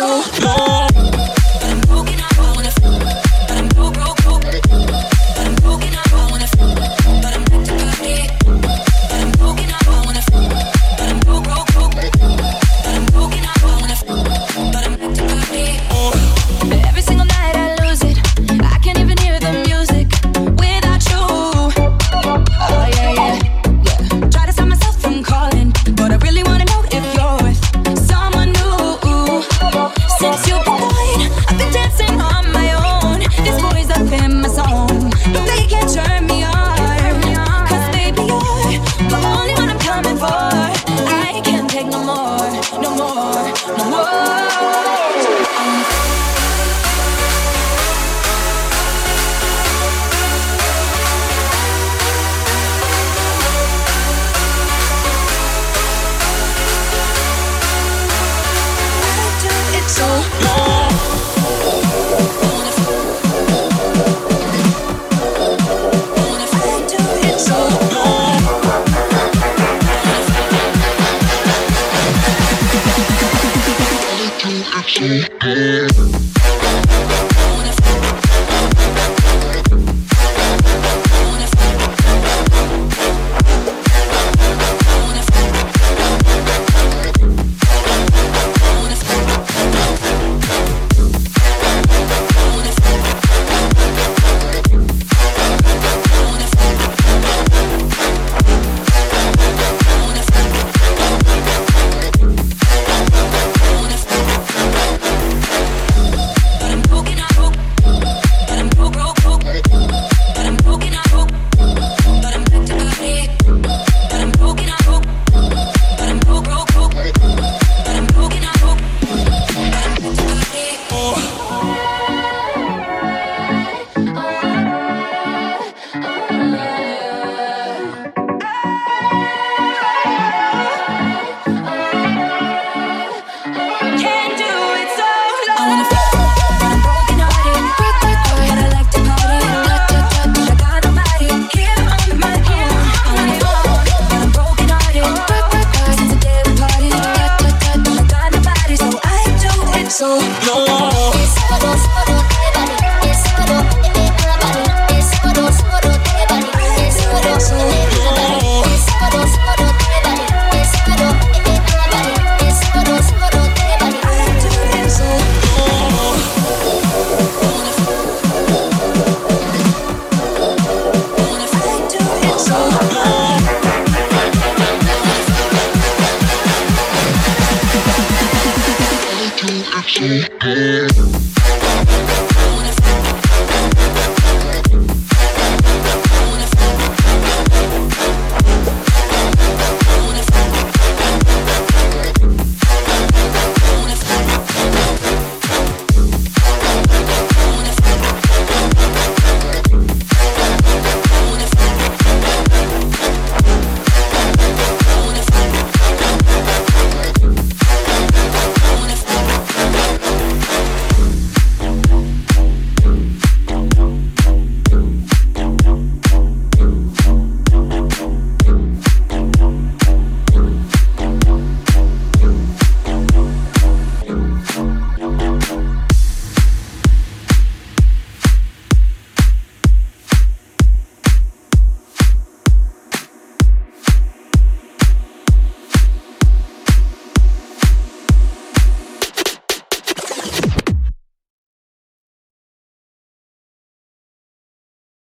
so long no more, no more. Baby so no so good.